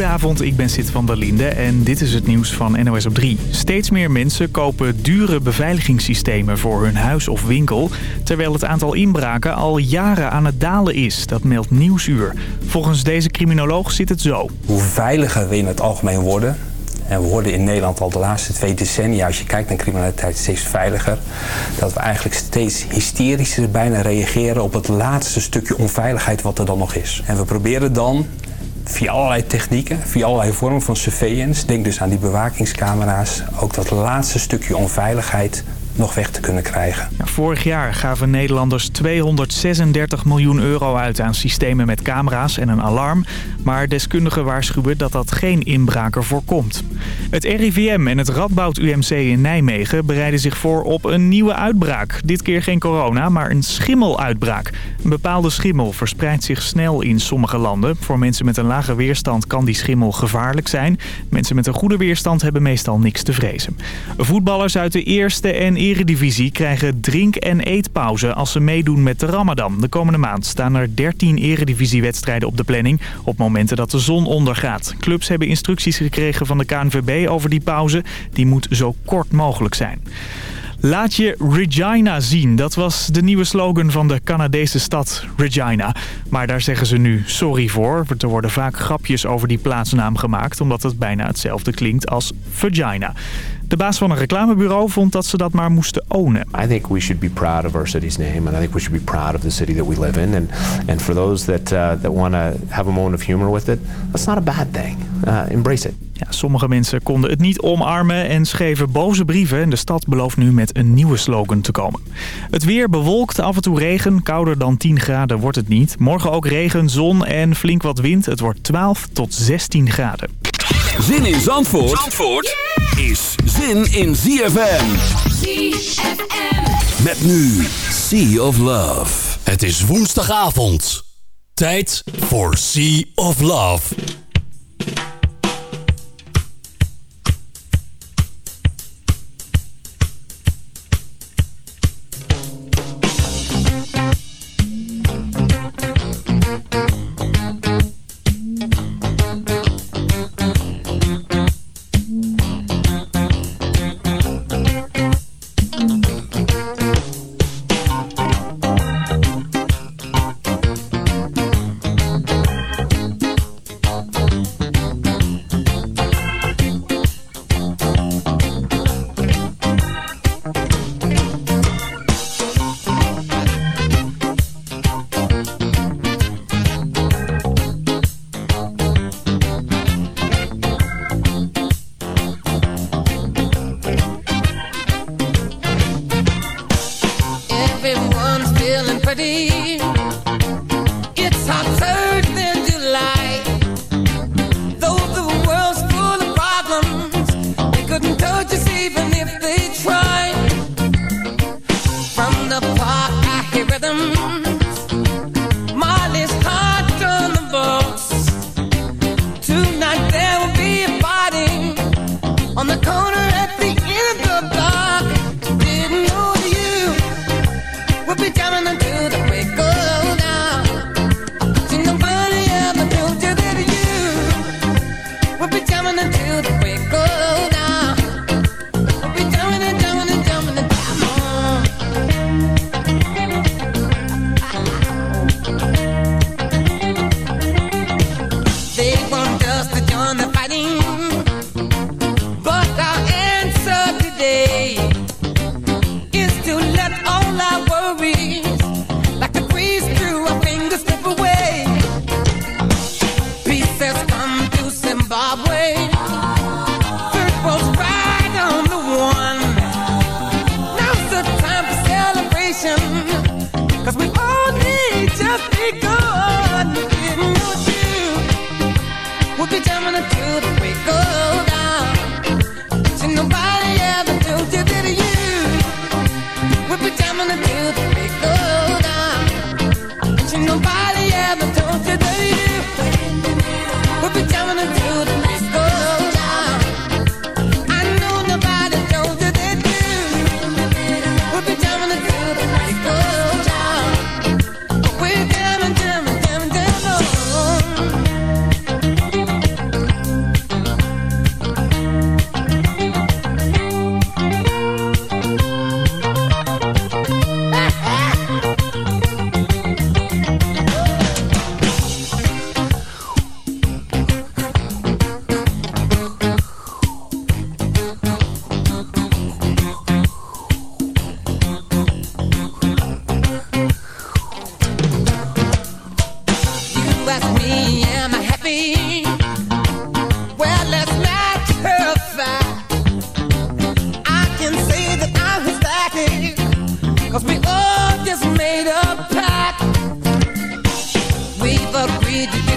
Goedenavond, ik ben Sid van der Linde en dit is het nieuws van NOS op 3. Steeds meer mensen kopen dure beveiligingssystemen voor hun huis of winkel... terwijl het aantal inbraken al jaren aan het dalen is. Dat meldt Nieuwsuur. Volgens deze criminoloog zit het zo. Hoe veiliger we in het algemeen worden... En we worden in Nederland al de laatste twee decennia, als je kijkt naar criminaliteit, steeds veiliger. Dat we eigenlijk steeds hysterischer bijna reageren op het laatste stukje onveiligheid wat er dan nog is. En we proberen dan via allerlei technieken, via allerlei vormen van surveillance, denk dus aan die bewakingscamera's, ook dat laatste stukje onveiligheid nog weg te kunnen krijgen. vorig jaar gaven Nederlanders 236 miljoen euro uit aan systemen met camera's en een alarm. Maar deskundigen waarschuwen dat dat geen inbraker voorkomt. Het RIVM en het Radboud UMC in Nijmegen bereiden zich voor op een nieuwe uitbraak. Dit keer geen corona, maar een schimmeluitbraak. Een bepaalde schimmel verspreidt zich snel in sommige landen. Voor mensen met een lage weerstand kan die schimmel gevaarlijk zijn. Mensen met een goede weerstand hebben meestal niks te vrezen. Voetballers uit de eerste en eredivisie krijgen drink- en eetpauze als ze meedoen met de Ramadan. De komende maand staan er 13 eredivisiewedstrijden op de planning op momenten dat de zon ondergaat. Clubs hebben instructies gekregen van de KNVB over die pauze. Die moet zo kort mogelijk zijn. Laat je Regina zien. Dat was de nieuwe slogan van de Canadese stad Regina. Maar daar zeggen ze nu sorry voor. Er worden vaak grapjes over die plaatsnaam gemaakt... omdat het bijna hetzelfde klinkt als vagina. De baas van een reclamebureau vond dat ze dat maar moesten ownen. I think we should be proud of our city's name and I think we should be proud of the city that we live in and and for those that uh, that want to have a moment of humor with it, that's not a bad thing. Uh, embrace it. Ja, sommige mensen konden het niet omarmen en schreven boze brieven. En de stad belooft nu met een nieuwe slogan te komen. Het weer bewolkt, af en toe regen. Kouder dan 10 graden wordt het niet. Morgen ook regen, zon en flink wat wind. Het wordt 12 tot 16 graden. Zin in Zandvoort, Zandvoort is zin in ZFM. ZFM. Met nu Sea of Love. Het is woensdagavond. Tijd voor Sea of Love. Cause we all just made a pact. We've agreed to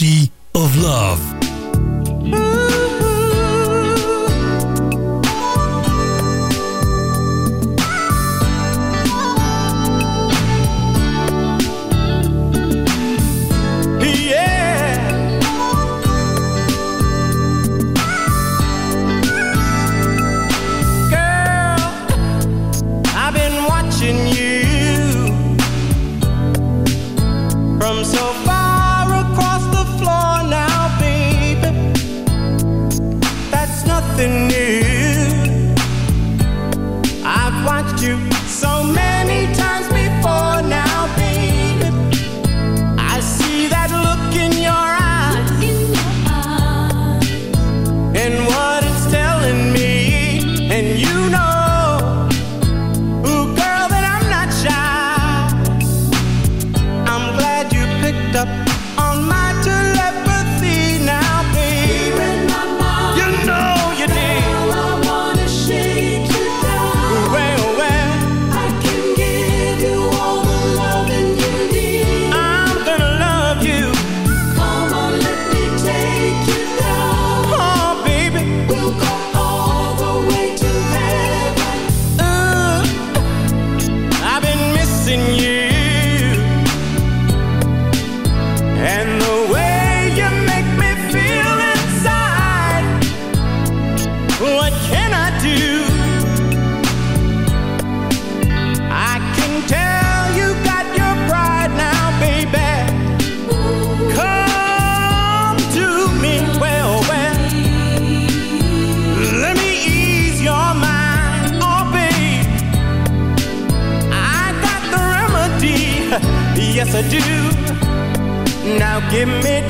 see do. Now give me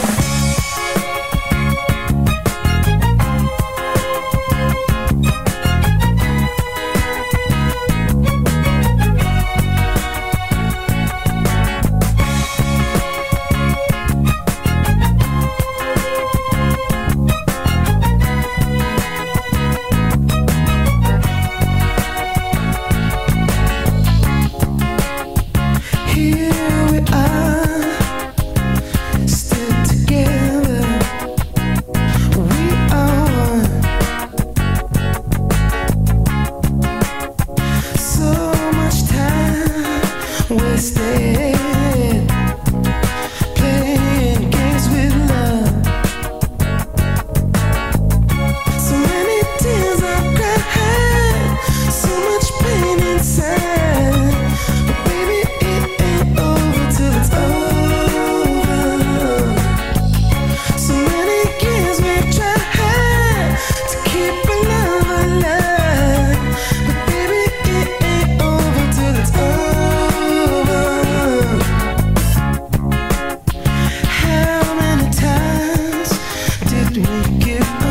give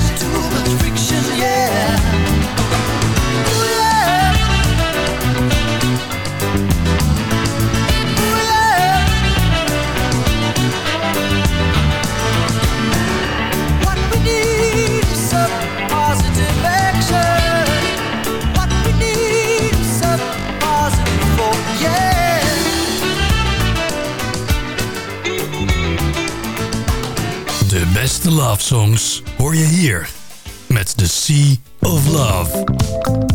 De love songs hoor je hier met The Sea of Love.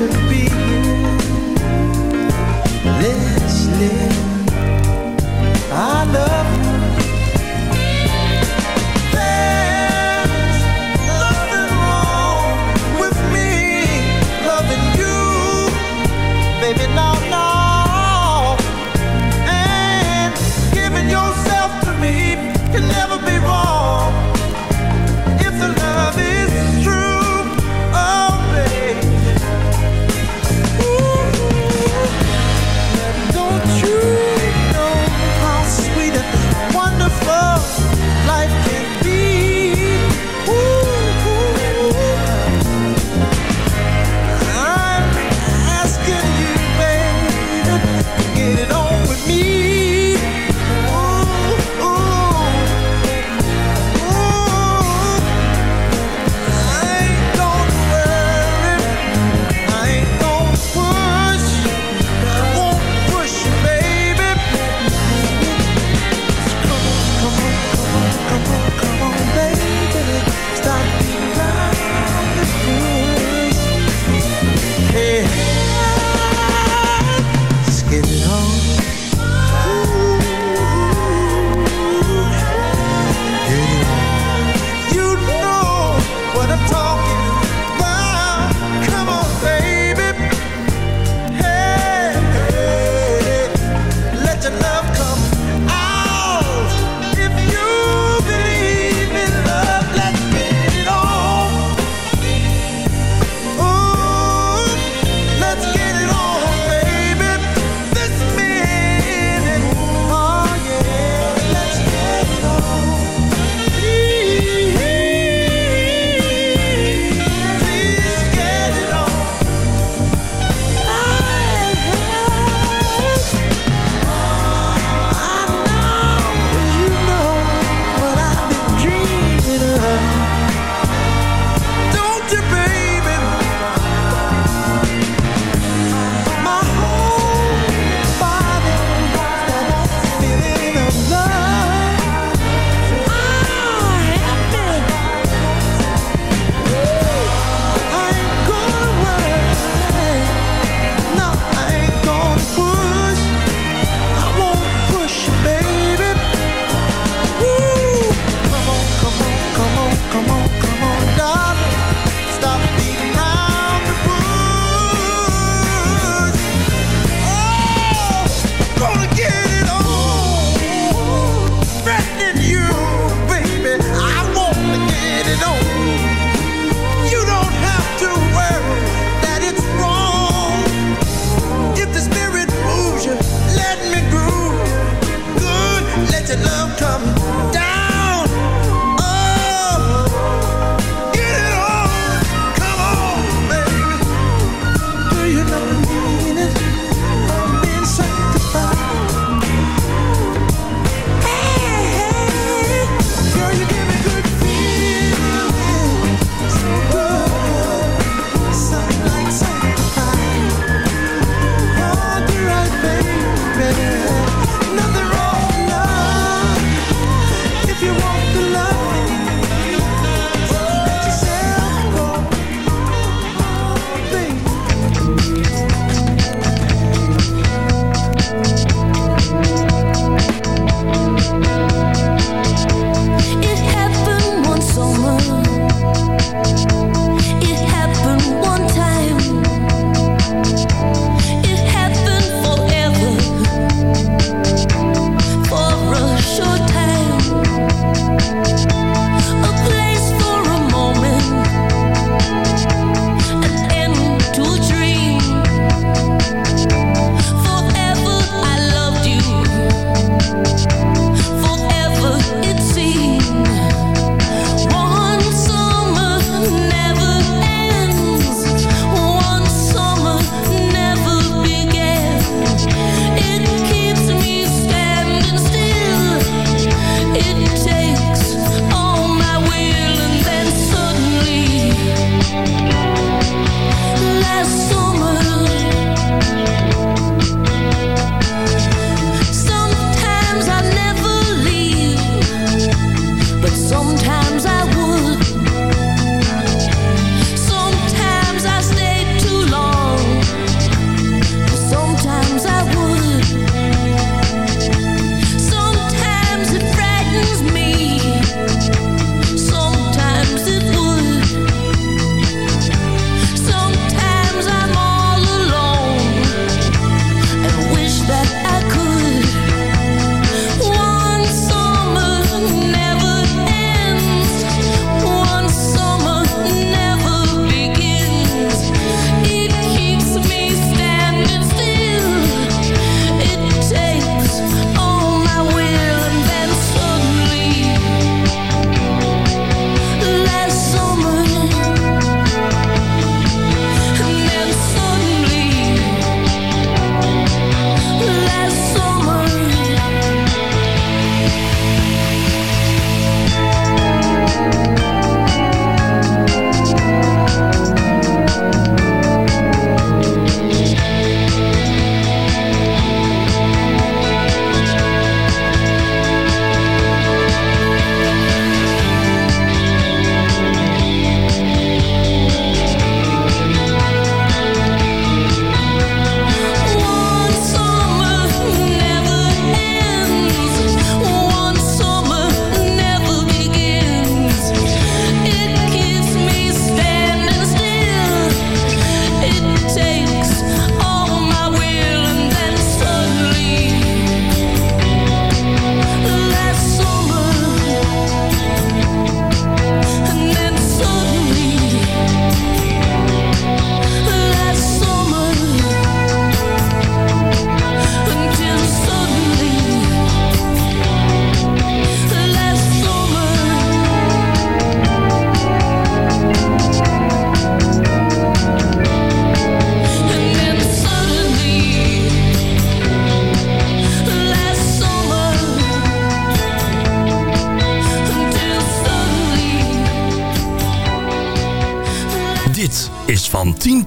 To be,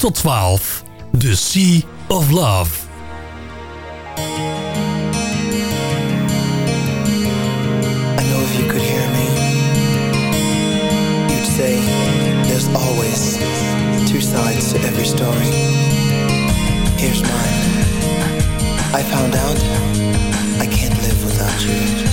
tot 12 The Sea of Love. I know if you could hear me, you'd say there's always two sides to every story. Here's mine. I found out I can't live without you.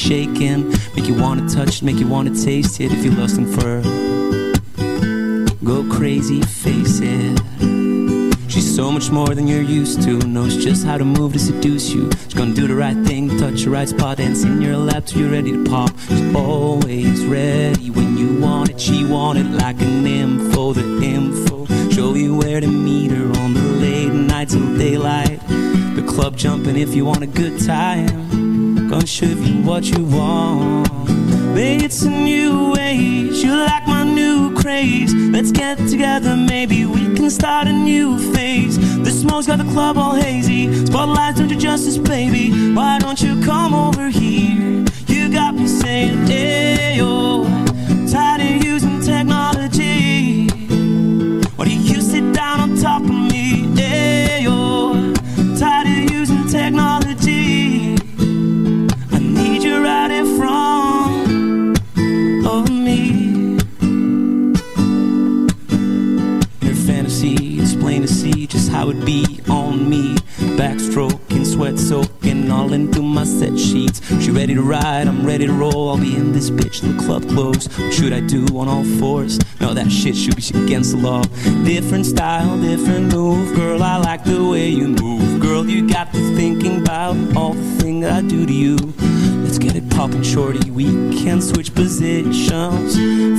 Shaking. Make you wanna touch it, make you wanna taste it. If you're lusting for go crazy, face it. She's so much more than you're used to. Knows just how to move to seduce you. She's gonna do the right thing, touch the right spot, dance in your lap till you're ready to pop. She's always ready when you want it. She want it like an info, the info. Show you where to meet her on the late night till daylight. The club jumping if you want a good time. Gonna show you what you want. Babe, it's a new age. You like my new craze. Let's get together, maybe we can start a new phase. The smoke's got the club all hazy. Spotlights don't do justice, baby. Why don't you come over here? You got me saying, hey, yo. All into my set sheets. She ready to ride, I'm ready to roll. I'll be in this bitch till the club close. What should I do on all fours? No, that shit should be against the law. Different style, different move. Girl, I like the way you move. Girl, you got me thinking about all the things I do to you. Let's get it poppin', shorty. We can switch positions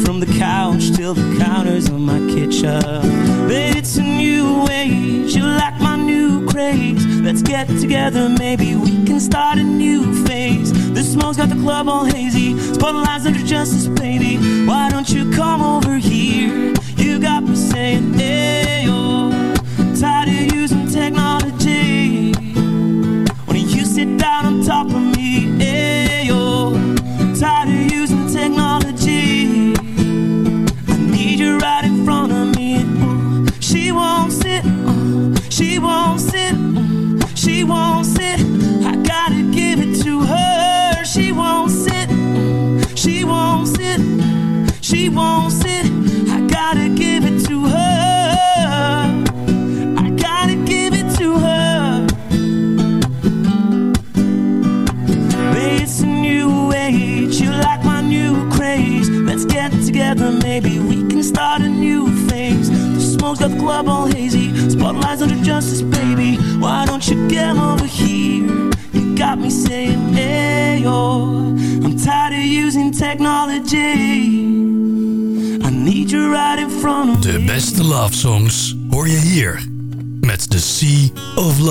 from the couch till the counters of my kitchen. But it's a new age. You like my craze. Let's get together, maybe we can start a new phase. The smoke's got the club all hazy. Spotlights under justice, baby. Why don't you come over here? You got me saying, hey, yo. Tired of using technology. When you sit down on top of me,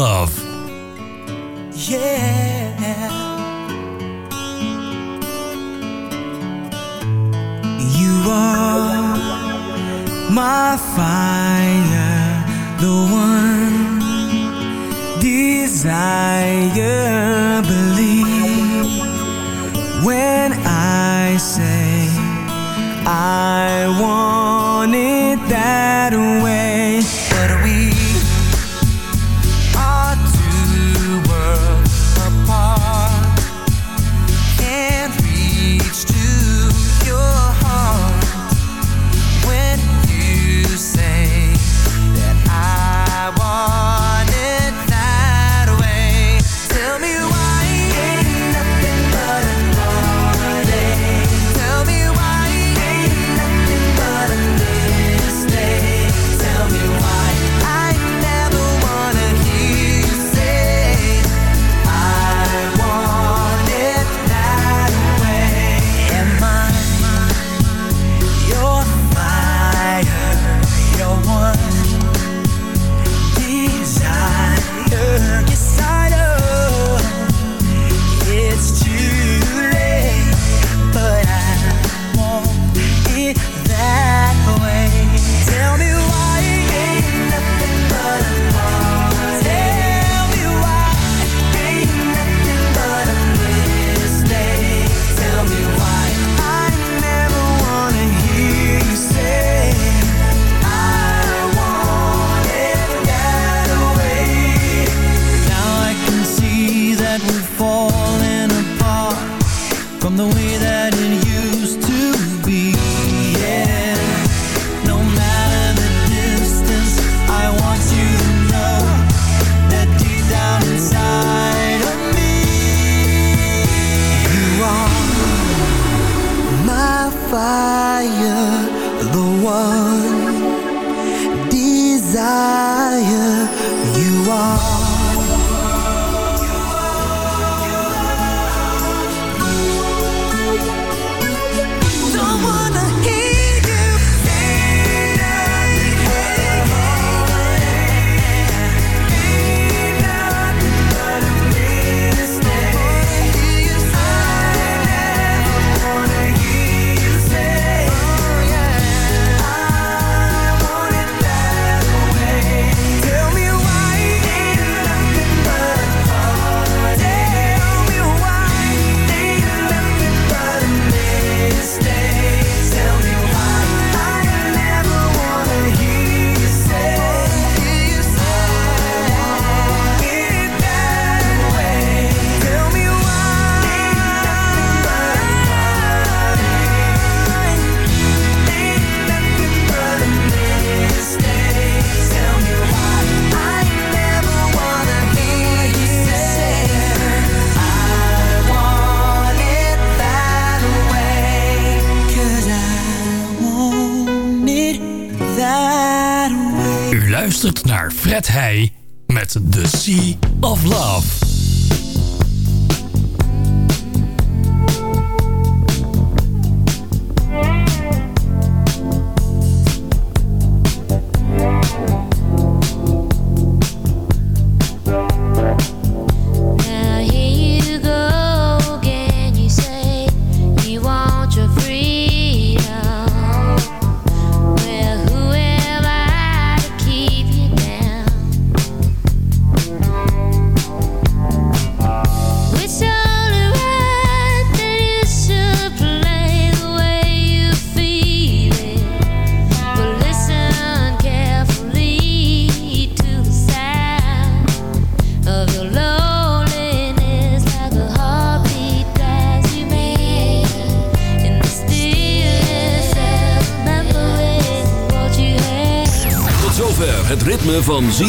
Love.